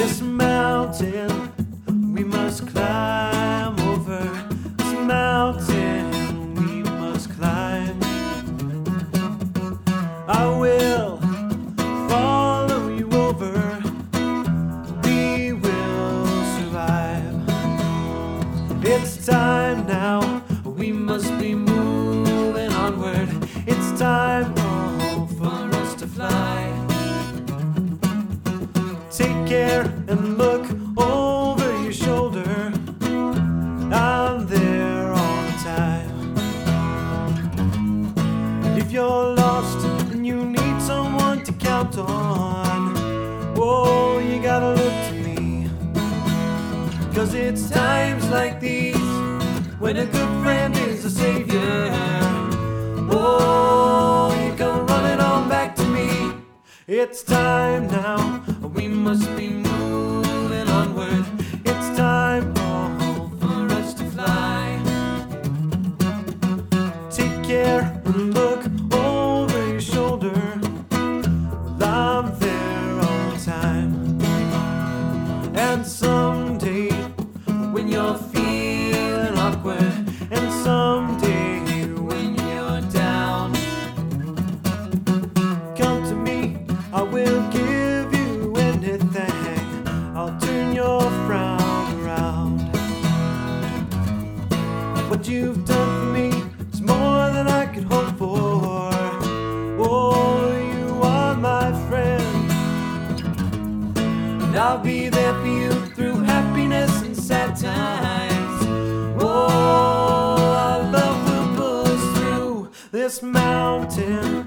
This mountain we must climb over. This mountain we must climb. I will follow you over. We will survive. It's time now. We must be moving onward. It's time. Take care and look over your shoulder. I'm there on time. And if you're lost and you need someone to count on, whoa, you gotta look to me. Cause it's times like these when a good friend is a savior. Whoa. It's time now, we must be moving onward. It's time oh, for us to fly. Take care What you've done for me is more than I could hope for. Oh, you are my friend. And I'll be there for you through happiness and sad times. Oh, our love will pull us through this mountain.